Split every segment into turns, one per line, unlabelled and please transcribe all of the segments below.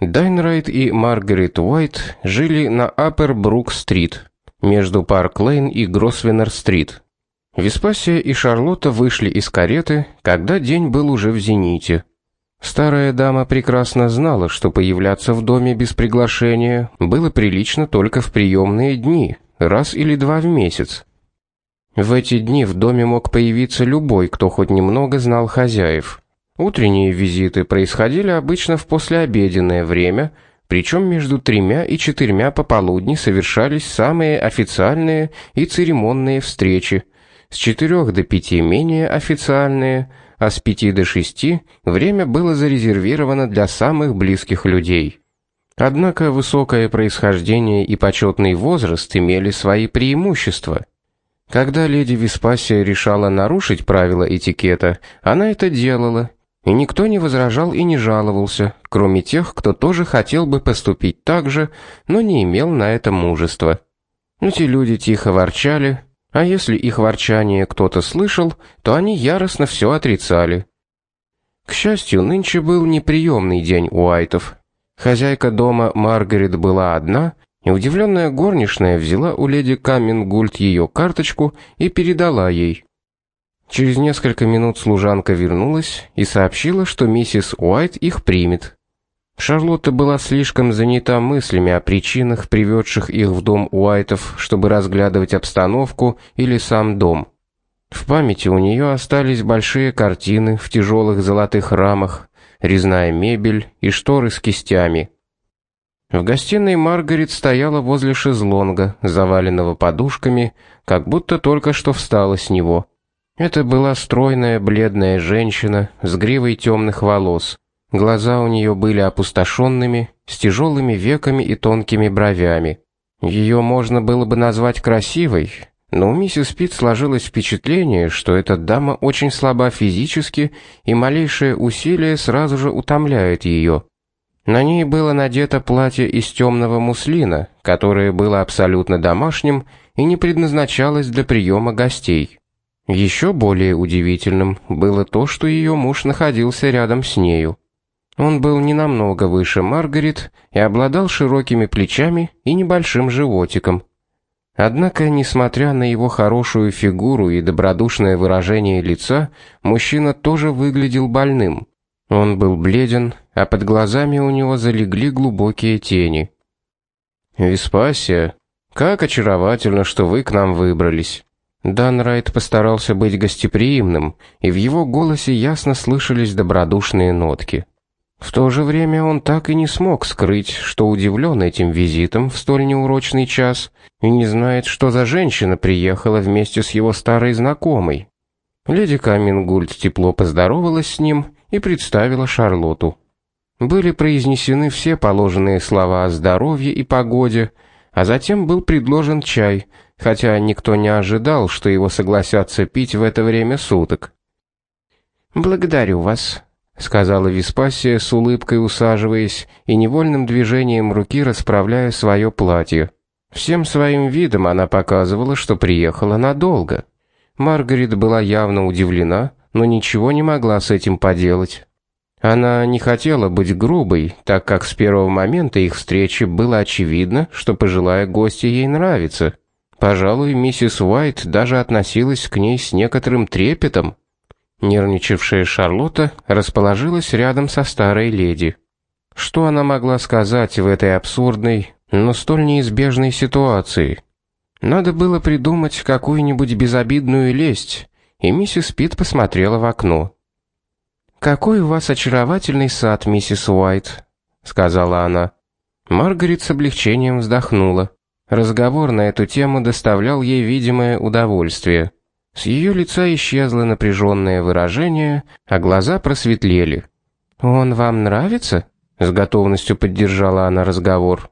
Дайнрайт и Маргарет Уайт жили на Аппер Брук-стрит, между Парк-Лейн и Гросвеннер-стрит. Веспасия и Шарлотта вышли из кареты, когда день был уже в зените. Старая дама прекрасно знала, что появляться в доме без приглашения было прилично только в приемные дни, раз или два в месяц. В эти дни в доме мог появиться любой, кто хоть немного знал хозяев. Утренние визиты происходили обычно в послеобеденное время, причем между тремя и четырьмя пополудни совершались самые официальные и церемонные встречи, с четырех до пяти менее официальные, а с пяти до шести время было зарезервировано для самых близких людей. Однако высокое происхождение и почетный возраст имели свои преимущества. Когда леди Веспасия решала нарушить правила этикета, она это делала, и никто не возражал и не жаловался, кроме тех, кто тоже хотел бы поступить так же, но не имел на это мужества. Эти люди тихо ворчали, а если их ворчание кто-то слышал, то они яростно все отрицали. К счастью, нынче был неприемный день у Айтов. Хозяйка дома Маргарет была одна, и удивленная горничная взяла у леди Камингульт ее карточку и передала ей. Через несколько минут служанка вернулась и сообщила, что миссис Уайт их примет. Шарлотта была слишком занята мыслями о причинах, приведших их в дом Уайтов, чтобы разглядывать обстановку или сам дом. В памяти у нее остались большие картины в тяжелых золотых рамах, резная мебель и шторы с кистями. В гостиной Маргарет стояла возле шезлонга, заваленного подушками, как будто только что встала с него. Это была стройная, бледная женщина с гривой темных волос. Глаза у нее были опустошенными, с тяжелыми веками и тонкими бровями. Ее можно было бы назвать красивой, но у миссис Питт сложилось впечатление, что эта дама очень слаба физически, и малейшее усилие сразу же утомляет ее. На ней было надето платье из темного муслина, которое было абсолютно домашним и не предназначалось для приема гостей. Еще более удивительным было то, что ее муж находился рядом с нею. Он был не намного выше Маргарет и обладал широкими плечами и небольшим животиком. Однако, несмотря на его хорошую фигуру и добродушное выражение лица, мужчина тоже выглядел больным. Он был бледен, а под глазами у него залегли глубокие тени. «Веспасия, как очаровательно, что вы к нам выбрались!» Дан Райт постарался быть гостеприимным, и в его голосе ясно слышались добродушные нотки. В то же время он так и не смог скрыть, что удивлен этим визитом в столь неурочный час и не знает, что за женщина приехала вместе с его старой знакомой. Леди Камингульд тепло поздоровалась с ним и представила Шарлоту. Были произнесены все положенные слова о здоровье и погоде, а затем был предложен чай, хотя никто не ожидал, что его согласятся пить в это время суток. «Благодарю вас», — сказала Веспасия с улыбкой усаживаясь и невольным движением руки расправляя свое платье. Всем своим видом она показывала, что приехала надолго. Маргарет была явно удивлена, но ничего не могла с этим поделать. Она не хотела быть грубой, так как с первого момента их встречи было очевидно, что пожилая гостья ей нравится. Пожалуй, миссис Уайт даже относилась к ней с некоторым трепетом. Нервничавшая Шарлотта расположилась рядом со старой леди. Что она могла сказать в этой абсурдной, но столь неизбежной ситуации? Надо было придумать какую-нибудь безобидную лесть, и миссис Пит посмотрела в окно. «Какой у вас очаровательный сад, миссис Уайт», — сказала она. Маргарет с облегчением вздохнула. Разговор на эту тему доставлял ей видимое удовольствие. С ее лица исчезло напряженное выражение, а глаза просветлели. «Он вам нравится?» — с готовностью поддержала она разговор.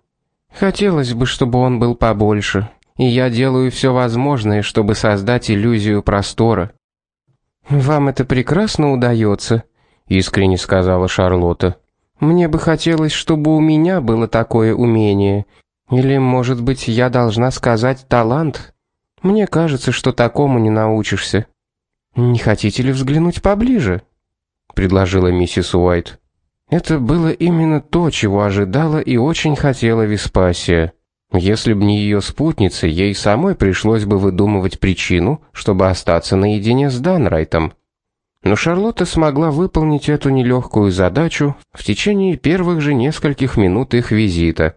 «Хотелось бы, чтобы он был побольше, и я делаю все возможное, чтобы создать иллюзию простора». «Вам это прекрасно удается», — искренне сказала Шарлотта. «Мне бы хотелось, чтобы у меня было такое умение, или, может быть, я должна сказать талант? Мне кажется, что такому не научишься. Не хотите ли взглянуть поближе? предложила миссис Уайт. Это было именно то, чего ожидала и очень хотела Веспасия. Если б не ее спутница, ей самой пришлось бы выдумывать причину, чтобы остаться наедине с Данрайтом. Но Шарлотта смогла выполнить эту нелегкую задачу в течение первых же нескольких минут их визита.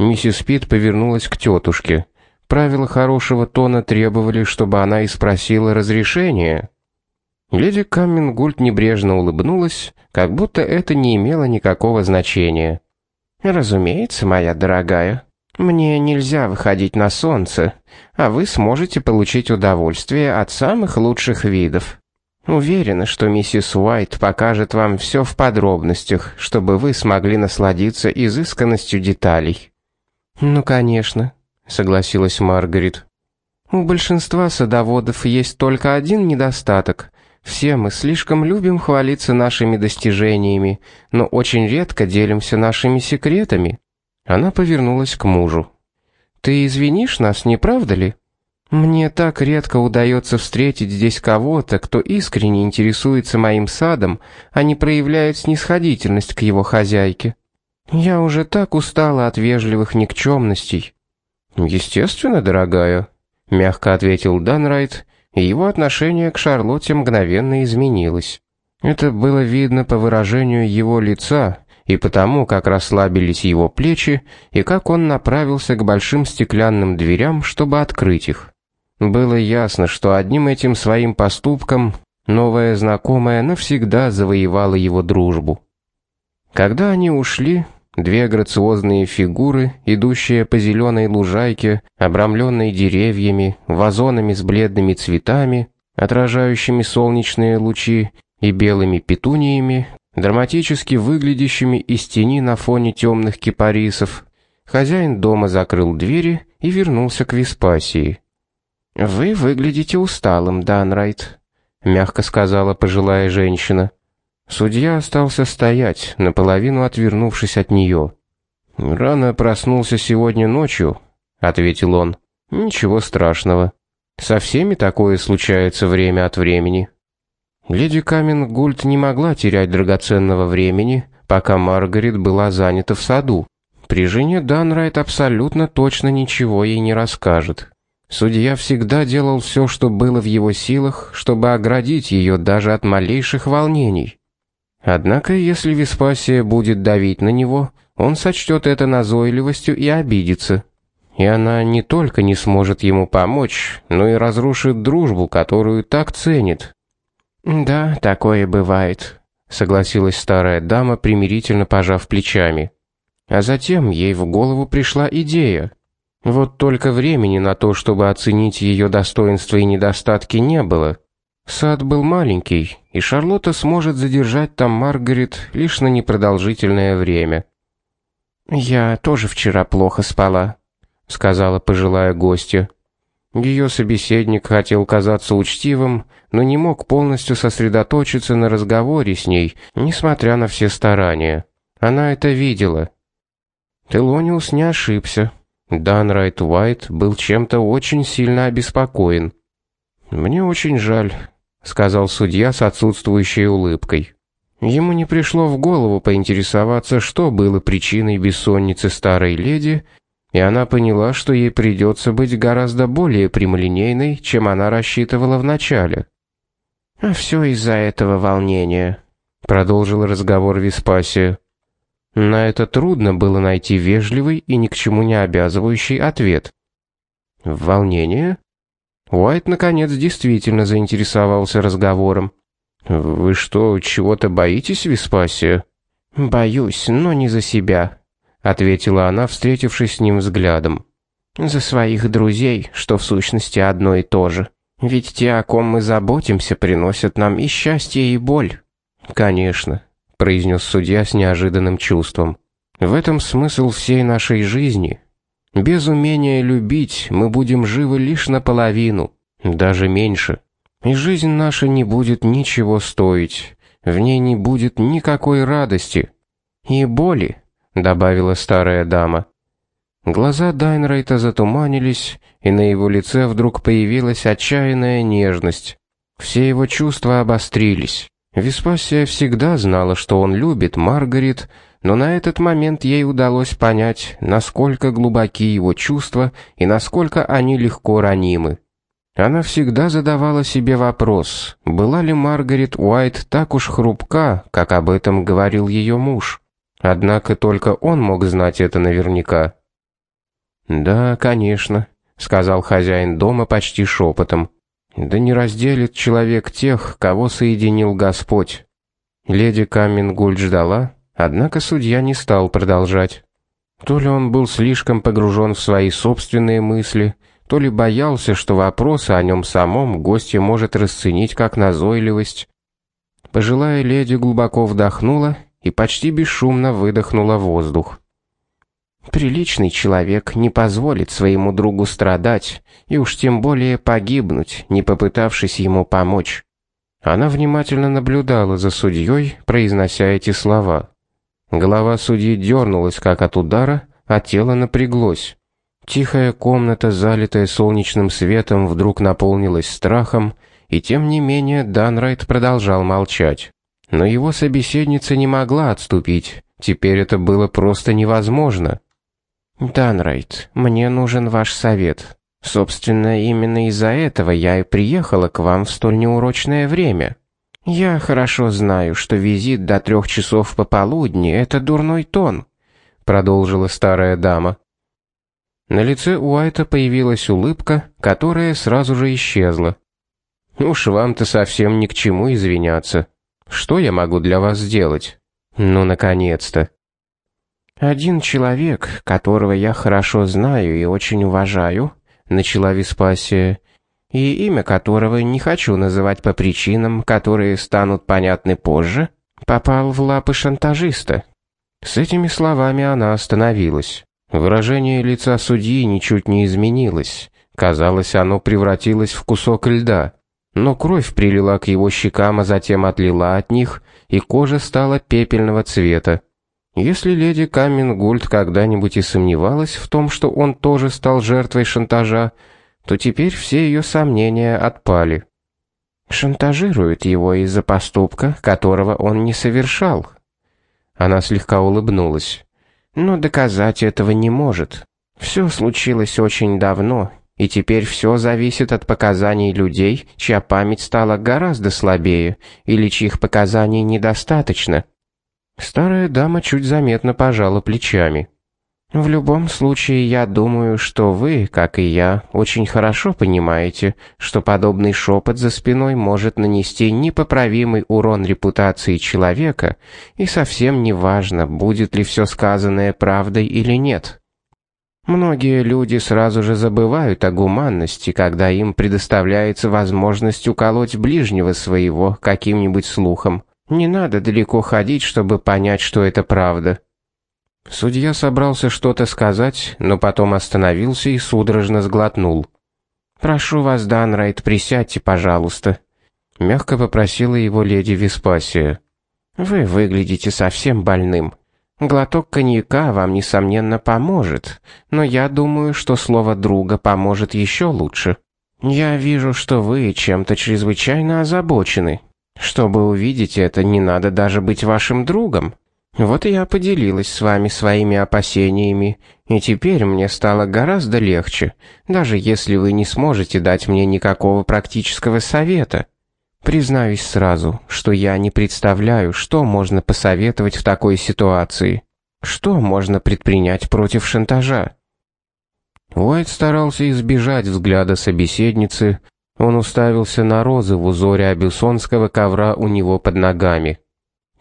Миссис Пит повернулась к тетушке. Правила хорошего тона требовали, чтобы она и спросила разрешения. Леди Каммингульт небрежно улыбнулась, как будто это не имело никакого значения. «Разумеется, моя дорогая. Мне нельзя выходить на солнце, а вы сможете получить удовольствие от самых лучших видов. Уверена, что миссис Уайт покажет вам все в подробностях, чтобы вы смогли насладиться изысканностью деталей». «Ну, конечно», — согласилась Маргарет. «У большинства садоводов есть только один недостаток — все мы слишком любим хвалиться нашими достижениями, но очень редко делимся нашими секретами. Она повернулась к мужу. Ты извинишь нас, не правда ли? Мне так редко удается встретить здесь кого-то, кто искренне интересуется моим садом, а не проявляет снисходительность к его хозяйке. Я уже так устала от вежливых никчемностей. Естественно, дорогая, мягко ответил Данрайт и его отношение к Шарлотте мгновенно изменилось. Это было видно по выражению его лица и потому, как расслабились его плечи и как он направился к большим стеклянным дверям, чтобы открыть их. Было ясно, что одним этим своим поступком новая знакомая навсегда завоевала его дружбу. Когда они ушли, Две грациозные фигуры, идущие по зеленой лужайке, обрамленной деревьями, вазонами с бледными цветами, отражающими солнечные лучи, и белыми петуниями, драматически выглядящими из тени на фоне темных кипарисов. Хозяин дома закрыл двери и вернулся к Веспасии. «Вы выглядите усталым, Данрайт», — мягко сказала пожилая женщина. Судья остался стоять, наполовину отвернувшись от нее. «Рано проснулся сегодня ночью», — ответил он. «Ничего страшного. Со всеми такое случается время от времени». Леди Камингульт не могла терять драгоценного времени, пока Маргарет была занята в саду. При жене Данрайт абсолютно точно ничего ей не расскажет. Судья всегда делал все, что было в его силах, чтобы оградить ее даже от малейших волнений. Однако, если Веспасия будет давить на него, он сочтет это назойливостью и обидится. И она не только не сможет ему помочь, но и разрушит дружбу, которую так ценит. «Да, такое бывает», — согласилась старая дама, примирительно пожав плечами. А затем ей в голову пришла идея. Вот только времени на то, чтобы оценить ее достоинства и недостатки, не было. Сад был маленький, и Шарлотта сможет задержать там Маргарет лишь на непродолжительное время. «Я тоже вчера плохо спала», — сказала пожилая гостья. Ее собеседник хотел казаться учтивым, но не мог полностью сосредоточиться на разговоре с ней, несмотря на все старания. Она это видела. Телониус не ошибся. Дан Уайт был чем-то очень сильно обеспокоен. «Мне очень жаль», сказал судья с отсутствующей улыбкой. Ему не пришло в голову поинтересоваться, что было причиной бессонницы старой леди, и она поняла, что ей придется быть гораздо более прямолинейной, чем она рассчитывала вначале. «А все из-за этого волнения», — продолжил разговор Веспасия. На это трудно было найти вежливый и ни к чему не обязывающий ответ. «Волнение?» Уайт наконец действительно заинтересовался разговором. Вы что, чего-то боитесь, Веспасия? Боюсь, но не за себя, ответила она, встретившись с ним взглядом. За своих друзей, что в сущности одно и то же. Ведь те, о ком мы заботимся, приносят нам и счастье, и боль. Конечно, произнес судья с неожиданным чувством. В этом смысл всей нашей жизни. Без умения любить мы будем живы лишь наполовину, даже меньше. И жизнь наша не будет ничего стоить, в ней не будет никакой радости и боли, добавила старая дама. Глаза Дайнрейта затуманились, и на его лице вдруг появилась отчаянная нежность. Все его чувства обострились. Веспасия всегда знала, что он любит Маргарет, но на этот момент ей удалось понять, насколько глубоки его чувства и насколько они легко ранимы. Она всегда задавала себе вопрос, была ли Маргарет Уайт так уж хрупка, как об этом говорил ее муж. Однако только он мог знать это наверняка. «Да, конечно», — сказал хозяин дома почти шепотом. «Да не разделит человек тех, кого соединил Господь». Леди Камингульд ждала, однако судья не стал продолжать. То ли он был слишком погружен в свои собственные мысли, то ли боялся, что вопросы о нем самом гостья может расценить как назойливость. Пожилая леди глубоко вдохнула и почти бесшумно выдохнула воздух. Приличный человек не позволит своему другу страдать и уж тем более погибнуть, не попытавшись ему помочь. Она внимательно наблюдала за судьей, произнося эти слова. Голова судьи дернулась, как от удара, а тело напряглось. Тихая комната, залитая солнечным светом, вдруг наполнилась страхом, и тем не менее Данрайт продолжал молчать. Но его собеседница не могла отступить. Теперь это было просто невозможно. «Данрайт, мне нужен ваш совет. Собственно, именно из-за этого я и приехала к вам в столь неурочное время. Я хорошо знаю, что визит до трех часов пополудни — это дурной тон», — продолжила старая дама. На лице Уайта появилась улыбка, которая сразу же исчезла. «Уж вам-то совсем ни к чему извиняться. Что я могу для вас сделать? Ну, наконец-то!» «Один человек, которого я хорошо знаю и очень уважаю», — начала Веспасия, «и имя которого не хочу называть по причинам, которые станут понятны позже, попал в лапы шантажиста». С этими словами она остановилась. Выражение лица судьи ничуть не изменилось. Казалось, оно превратилось в кусок льда. Но кровь прилила к его щекам, а затем отлила от них, и кожа стала пепельного цвета. Если леди Камингульд когда-нибудь и сомневалась в том, что он тоже стал жертвой шантажа, то теперь все ее сомнения отпали. Шантажирует его из-за поступка, которого он не совершал. Она слегка улыбнулась. Но доказать этого не может. Все случилось очень давно, и теперь все зависит от показаний людей, чья память стала гораздо слабее или чьих показаний недостаточно. Старая дама чуть заметно пожала плечами. В любом случае, я думаю, что вы, как и я, очень хорошо понимаете, что подобный шепот за спиной может нанести непоправимый урон репутации человека, и совсем не важно, будет ли все сказанное правдой или нет. Многие люди сразу же забывают о гуманности, когда им предоставляется возможность уколоть ближнего своего каким-нибудь слухом. Не надо далеко ходить, чтобы понять, что это правда. Судья собрался что-то сказать, но потом остановился и судорожно сглотнул. «Прошу вас, Данрайт, присядьте, пожалуйста», — мягко попросила его леди Веспасия. «Вы выглядите совсем больным. Глоток коньяка вам, несомненно, поможет, но я думаю, что слово «друга» поможет еще лучше. Я вижу, что вы чем-то чрезвычайно озабочены. Чтобы увидеть это, не надо даже быть вашим другом. Вот и я поделилась с вами своими опасениями, и теперь мне стало гораздо легче, даже если вы не сможете дать мне никакого практического совета. Признаюсь сразу, что я не представляю, что можно посоветовать в такой ситуации. Что можно предпринять против шантажа? Уайт старался избежать взгляда собеседницы, он уставился на розы в узоре абюсонского ковра у него под ногами.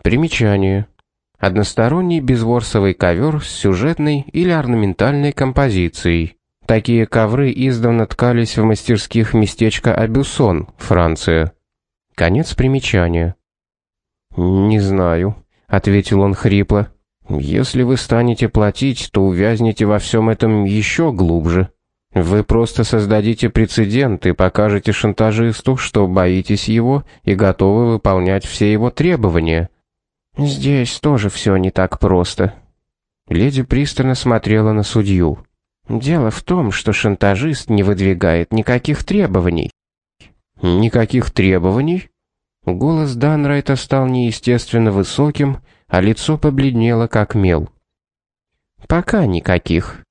Примечание. Односторонний безворсовый ковер с сюжетной или орнаментальной композицией. Такие ковры издавна ткались в мастерских местечка Абюсон, Франция. Конец примечания. «Не знаю», — ответил он хрипло. «Если вы станете платить, то увязнете во всем этом еще глубже». Вы просто создадите прецедент и покажете шантажисту, что боитесь его и готовы выполнять все его требования. Здесь тоже все не так просто. Леди пристально смотрела на судью. Дело в том, что шантажист не выдвигает никаких требований. Никаких требований? Голос Данрайта стал неестественно высоким, а лицо побледнело как мел. «Пока никаких».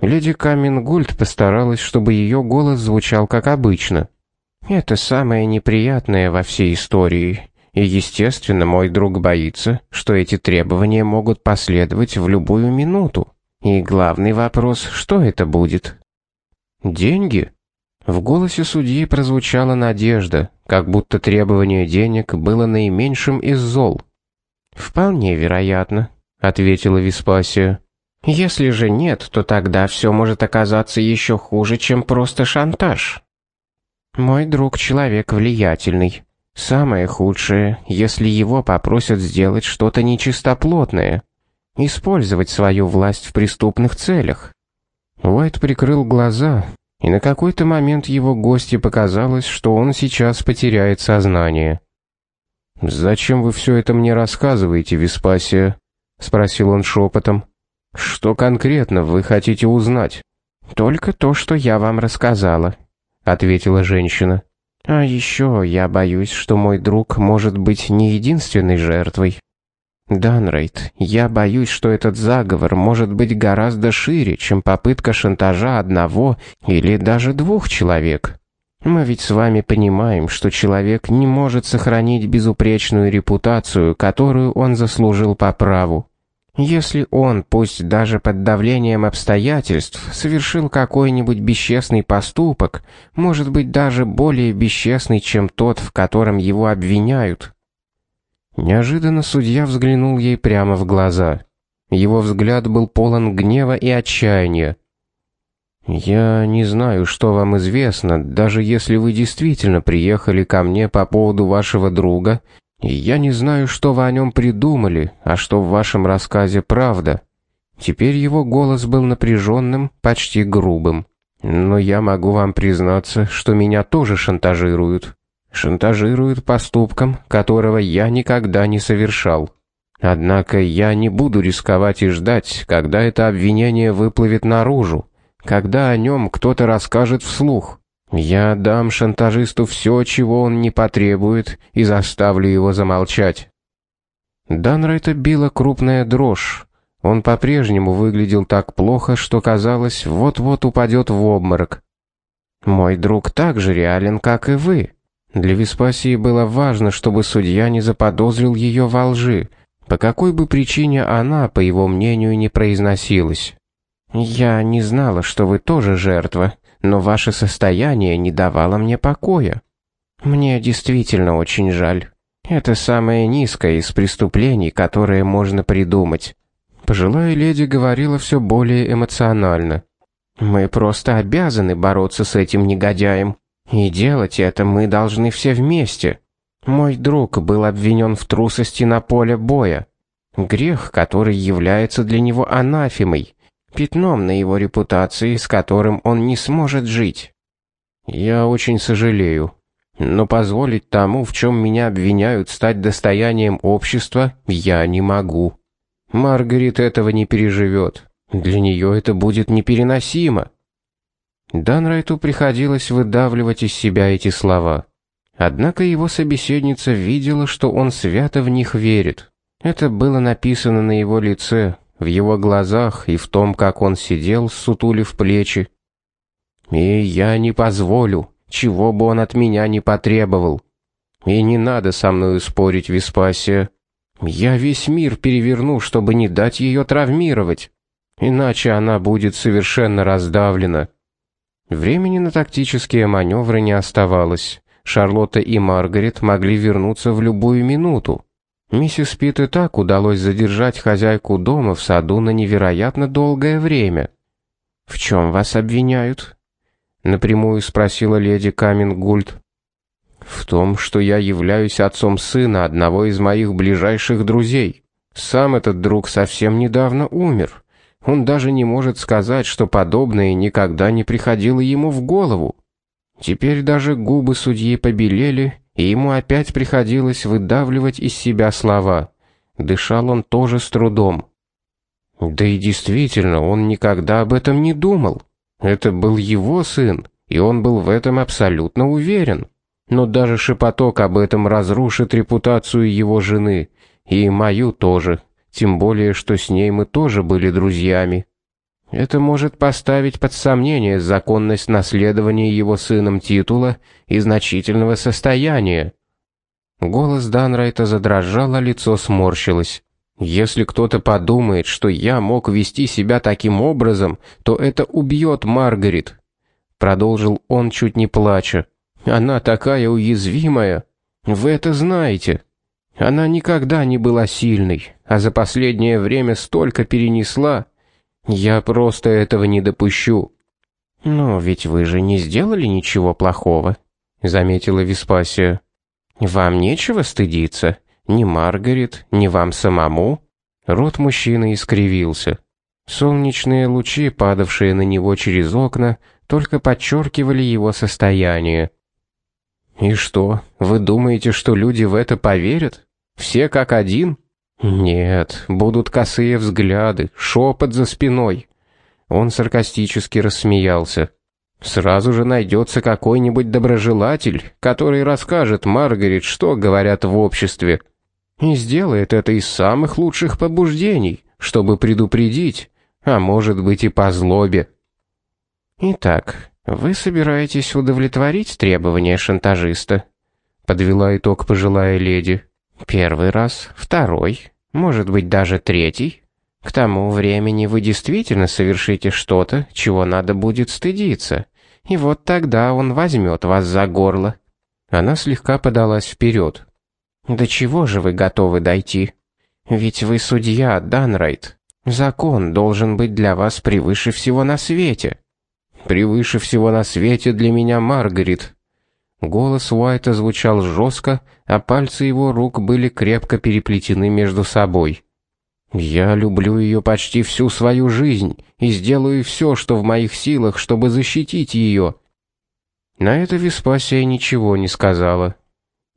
Леди Камингульд постаралась, чтобы ее голос звучал как обычно. «Это самое неприятное во всей истории, и, естественно, мой друг боится, что эти требования могут последовать в любую минуту. И главный вопрос, что это будет?» «Деньги?» В голосе судьи прозвучала надежда, как будто требование денег было наименьшим из зол. «Вполне вероятно», — ответила Веспасия. «Если же нет, то тогда все может оказаться еще хуже, чем просто шантаж». «Мой друг человек влиятельный. Самое худшее, если его попросят сделать что-то нечистоплотное. Использовать свою власть в преступных целях». Уайт прикрыл глаза, и на какой-то момент его гости показалось, что он сейчас потеряет сознание. «Зачем вы все это мне рассказываете, Веспасия?» — спросил он шепотом. «Что конкретно вы хотите узнать?» «Только то, что я вам рассказала», — ответила женщина. «А еще я боюсь, что мой друг может быть не единственной жертвой. Данрейд, я боюсь, что этот заговор может быть гораздо шире, чем попытка шантажа одного или даже двух человек. Мы ведь с вами понимаем, что человек не может сохранить безупречную репутацию, которую он заслужил по праву. Если он, пусть даже под давлением обстоятельств, совершил какой-нибудь бесчестный поступок, может быть даже более бесчестный, чем тот, в котором его обвиняют, Неожиданно судья взглянул ей прямо в глаза. Его взгляд был полон гнева и отчаяния. «Я не знаю, что вам известно, даже если вы действительно приехали ко мне по поводу вашего друга, я не знаю, что вы о нем придумали, а что в вашем рассказе правда». Теперь его голос был напряженным, почти грубым. «Но я могу вам признаться, что меня тоже шантажируют шантажируют поступком, которого я никогда не совершал. Однако я не буду рисковать и ждать, когда это обвинение выплывет наружу, когда о нем кто-то расскажет вслух. Я дам шантажисту все, чего он не потребует, и заставлю его замолчать. Данрайта била крупная дрожь. Он по-прежнему выглядел так плохо, что казалось, вот-вот упадет в обморок. «Мой друг так же реален, как и вы», для Веспасии было важно, чтобы судья не заподозрил ее во лжи, по какой бы причине она, по его мнению, не произносилась. «Я не знала, что вы тоже жертва, но ваше состояние не давало мне покоя. Мне действительно очень жаль. Это самое низкое из преступлений, которое можно придумать». Пожилая леди говорила все более эмоционально. «Мы просто обязаны бороться с этим негодяем. И делать это мы должны все вместе. Мой друг был обвинен в трусости на поле боя. Грех, который является для него анафемой, пятном на его репутации, с которым он не сможет жить. Я очень сожалею, но позволить тому, в чем меня обвиняют, стать достоянием общества, я не могу. Маргарет этого не переживет. Для нее это будет непереносимо. Данрайту приходилось выдавливать из себя эти слова. Однако его собеседница видела, что он свято в них верит. Это было написано на его лице, в его глазах и в том, как он сидел, сутулив плечи. «И я не позволю, чего бы он от меня не потребовал. И не надо со мной спорить, Веспасия. Я весь мир переверну, чтобы не дать ее травмировать. Иначе она будет совершенно раздавлена». Времени на тактические маневры не оставалось. Шарлотта и Маргарет могли вернуться в любую минуту. Миссис Питт и так удалось задержать хозяйку дома в саду на невероятно долгое время. «В чем вас обвиняют?» — напрямую спросила леди Камингульд. «В том, что я являюсь отцом сына одного из моих ближайших друзей. Сам этот друг совсем недавно умер. Он даже не может сказать, что подобное никогда не приходило ему в голову. Теперь даже губы судьи побелели, и ему опять приходилось выдавливать из себя слова. Дышал он тоже с трудом. Да и действительно, он никогда об этом не думал. Это был его сын, и он был в этом абсолютно уверен. Но даже шепоток об этом разрушит репутацию его жены, и мою тоже, тем более, что с ней мы тоже были друзьями. Это может поставить под сомнение законность наследования его сыном титула и значительного состояния. Голос Данрайта задрожал, а лицо сморщилось. Если кто-то подумает, что я мог вести себя таким образом, то это убьет Маргарет, продолжил он чуть не плача. Она такая уязвимая. Вы это знаете. Она никогда не была сильной, а за последнее время столько перенесла. Я просто этого не допущу. Но ведь вы же не сделали ничего плохого, заметила Веспасия. Вам нечего стыдиться, ни Маргарет, ни вам самому. Рот мужчины искривился. Солнечные лучи, падавшие на него через окна, только подчеркивали его состояние. И что, вы думаете, что люди в это поверят? Все как один? Нет, будут косые взгляды, шепот за спиной. Он саркастически рассмеялся. Сразу же найдется какой-нибудь доброжелатель, который расскажет Маргарет, что говорят в обществе. И сделает это из самых лучших побуждений, чтобы предупредить, а может быть и по злобе. Итак, вы собираетесь удовлетворить требования шантажиста? Подвела итог пожилая леди. Первый раз, второй, может быть даже третий. К тому времени вы действительно совершите что-то, чего надо будет стыдиться. И вот тогда он возьмет вас за горло. Она слегка подалась вперед. До чего же вы готовы дойти? Ведь вы судья, Данрайт. Закон должен быть для вас превыше всего на свете. Превыше всего на свете для меня Маргарет. Голос Уайта звучал жестко, а пальцы его рук были крепко переплетены между собой. Я люблю ее почти всю свою жизнь и сделаю все, что в моих силах, чтобы защитить ее. На это Веспасия ничего не сказала.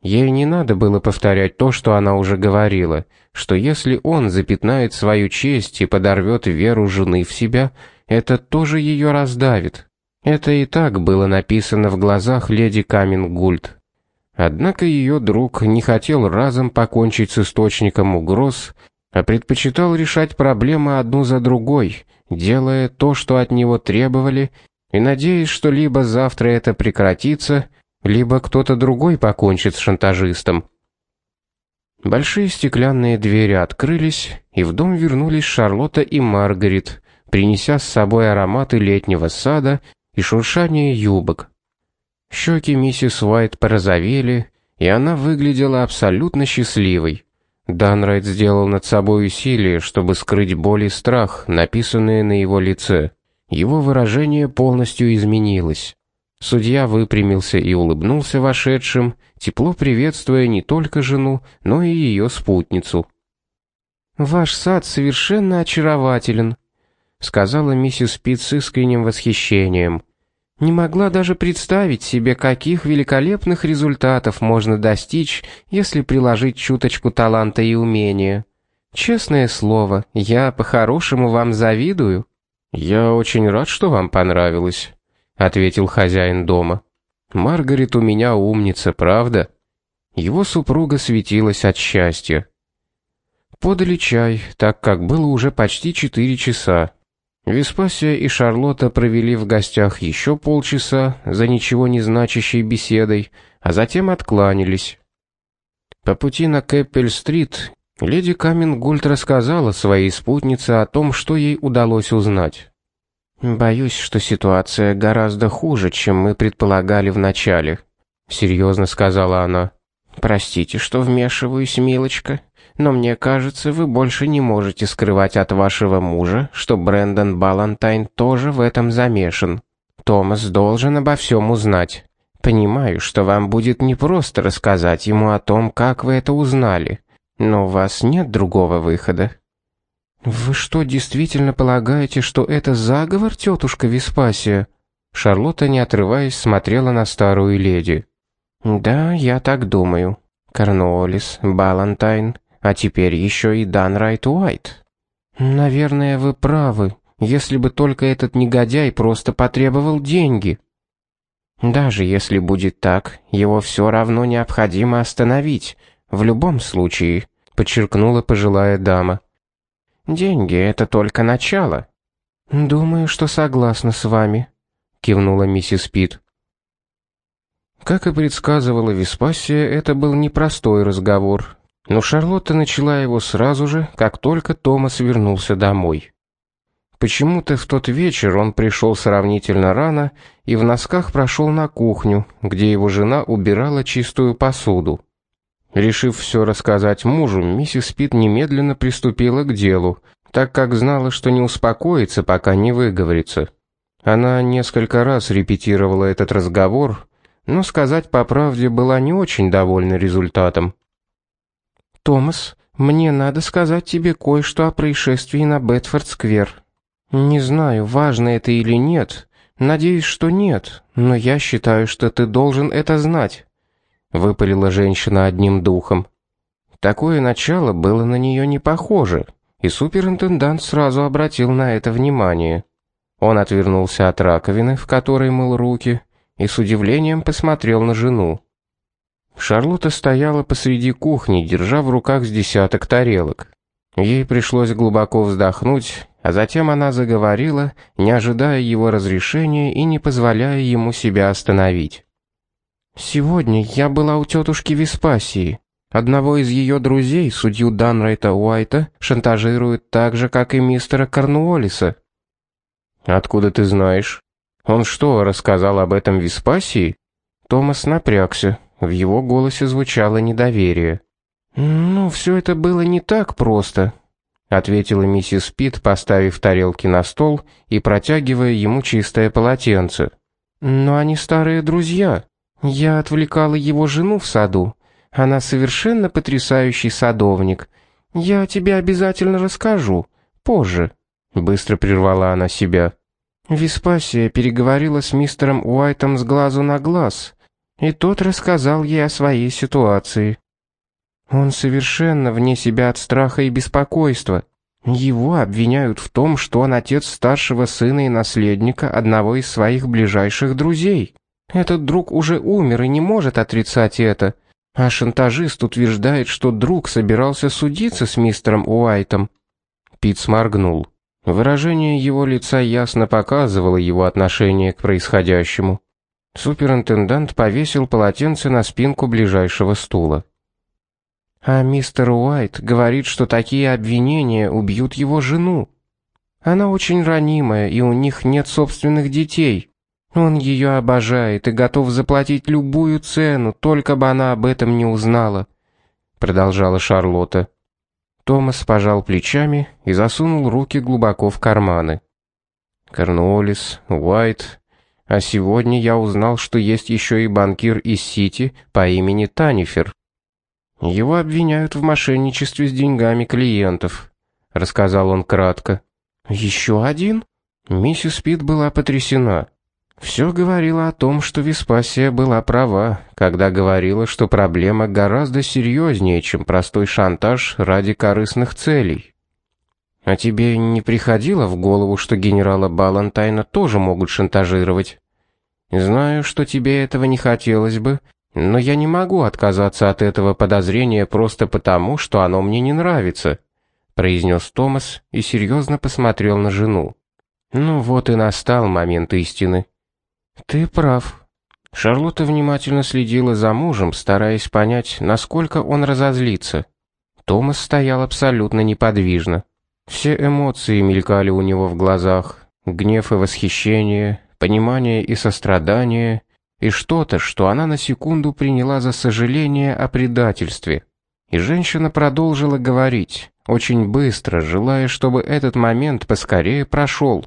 Ей не надо было повторять то, что она уже говорила, что если он запятнает свою честь и подорвет веру жены в себя, это тоже ее раздавит. Это и так было написано в глазах леди Камингульд. Однако ее друг не хотел разом покончить с источником угроз, а предпочитал решать проблемы одну за другой, делая то, что от него требовали, и надеясь, что либо завтра это прекратится, либо кто-то другой покончит с шантажистом. Большие стеклянные двери открылись, и в дом вернулись Шарлотта и Маргарет, принеся с собой ароматы летнего сада и шуршание юбок. Щеки миссис Уайт порозовели, и она выглядела абсолютно счастливой. Данрайт сделал над собой усилие, чтобы скрыть боль и страх, написанные на его лице. Его выражение полностью изменилось. Судья выпрямился и улыбнулся вошедшим, тепло приветствуя не только жену, но и ее спутницу. «Ваш сад совершенно очарователен», сказала миссис Питт с искренним восхищением. Не могла даже представить себе, каких великолепных результатов можно достичь, если приложить чуточку таланта и умения. Честное слово, я по-хорошему вам завидую. Я очень рад, что вам понравилось, ответил хозяин дома. Маргарет у меня умница, правда? Его супруга светилась от счастья. Подали чай, так как было уже почти четыре часа. Веспасия и Шарлотта провели в гостях еще полчаса за ничего не значащей беседой, а затем откланялись. По пути на Кэппель-стрит леди Камингульт рассказала своей спутнице о том, что ей удалось узнать. «Боюсь, что ситуация гораздо хуже, чем мы предполагали вначале», — серьезно сказала она. «Простите, что вмешиваюсь, милочка, но мне кажется, вы больше не можете скрывать от вашего мужа, что Брэндон Балантайн тоже в этом замешан. Томас должен обо всем узнать. Понимаю, что вам будет непросто рассказать ему о том, как вы это узнали, но у вас нет другого выхода. Вы что, действительно полагаете, что это заговор, тетушка Веспасия? Шарлотта, не отрываясь, смотрела на старую леди. Да, я так думаю. Корнуоллис, Балантайн, а теперь еще и Данрайт Уайт. Наверное, вы правы, если бы только этот негодяй просто потребовал деньги. Даже если будет так, его все равно необходимо остановить, в любом случае, подчеркнула пожилая дама. Деньги это только начало. Думаю, что согласна с вами, кивнула миссис Пит. Как и предсказывала Веспасия, это был непростой разговор, но Шарлотта начала его сразу же, как только Томас вернулся домой. Почему-то в тот вечер он пришел сравнительно рано и в носках прошел на кухню, где его жена убирала чистую посуду. Решив все рассказать мужу, миссис Пит немедленно приступила к делу, так как знала, что не успокоится, пока не выговорится. Она несколько раз репетировала этот разговор, но сказать по правде была не очень довольна результатом. «Томас, мне надо сказать тебе кое-что о происшествии на Бетфорд-сквер», не знаю, важно это или нет. Надеюсь, что нет, но я считаю, что ты должен это знать, выпалила женщина одним духом. Такое начало было на нее не похоже, и суперинтендант сразу обратил на это внимание. Он отвернулся от раковины, в которой мыл руки, и с удивлением посмотрел на жену. Шарлотта стояла посреди кухни, держа в руках с десяток тарелок. Ей пришлось глубоко вздохнуть а затем она заговорила, не ожидая его разрешения и не позволяя ему себя остановить. «Сегодня я была у тетушки Веспасии. Одного из ее друзей, судью Данрайта Уайта, шантажируют так же, как и мистера Корнуоллиса». «Откуда ты знаешь? Он что, рассказал об этом Веспасии?» Томас напрягся, в его голосе звучало недоверие. «Ну, все это было не так просто ответила миссис Пит, поставив тарелки на стол и протягивая ему чистое полотенце. Но они старые друзья. Я отвлекала его жену в саду. Она совершенно потрясающий садовник. Я тебе обязательно расскажу позже, быстро прервала она себя. Веспасия переговорила с мистером Уайтом с глазу на глаз, и тот рассказал ей о своей ситуации. Он совершенно вне себя от страха и беспокойства. Его обвиняют в том, что он отец старшего сына и наследника одного из своих ближайших друзей. Этот друг уже умер и не может отрицать это. А шантажист утверждает, что друг собирался судиться с мистером Уайтом. Пит сморгнул. Выражение его лица ясно показывало его отношение к происходящему. Суперинтендант повесил полотенце на спинку ближайшего стула. А мистер Уайт говорит, что такие обвинения убьют его жену. Она очень ранимая, и у них нет собственных детей. Он ее обожает и готов заплатить любую цену, только бы она об этом не узнала, продолжала Шарлотта. Томас пожал плечами и засунул руки глубоко в карманы. Корнуоллис, Уайт, а сегодня я узнал, что есть еще и банкир из Сити по имени Танифер. Его обвиняют в мошенничестве с деньгами клиентов, рассказал он кратко. Еще один? Миссис Пит была потрясена. Все говорило о том, что Веспасия была права, когда говорила, что проблема гораздо серьезнее, чем простой шантаж ради корыстных целей. А тебе не приходило в голову, что генерала Балантайна тоже могут шантажировать? Знаю, что тебе этого не хотелось бы, но я не могу отказаться от этого подозрения просто потому, что оно мне не нравится, произнес Томас и серьезно посмотрел на жену. Ну вот и настал момент истины. Ты прав. Шарлотта внимательно следила за мужем, стараясь понять, насколько он разозлится. Томас стоял абсолютно неподвижно. Все эмоции мелькали у него в глазах: гнев и восхищение, понимание и сострадание, и что-то, что она на секунду приняла за сожаление о предательстве. И женщина продолжила говорить, очень быстро, желая, чтобы этот момент поскорее прошел.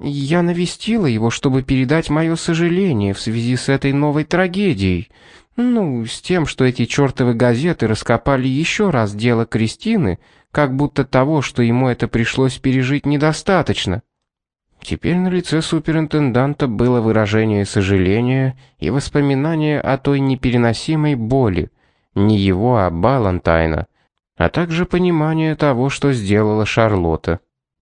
Я навестила его, чтобы передать мое сожаление в связи с этой новой трагедией. Ну, с тем, что эти чертовы газеты раскопали еще раз дело Кристины, как будто того, что ему это пришлось пережить, недостаточно. Теперь на лице суперинтенданта было выражение сожаления и воспоминание о той непереносимой боли, не его, а Балантайна, а также понимание того, что сделала Шарлотта.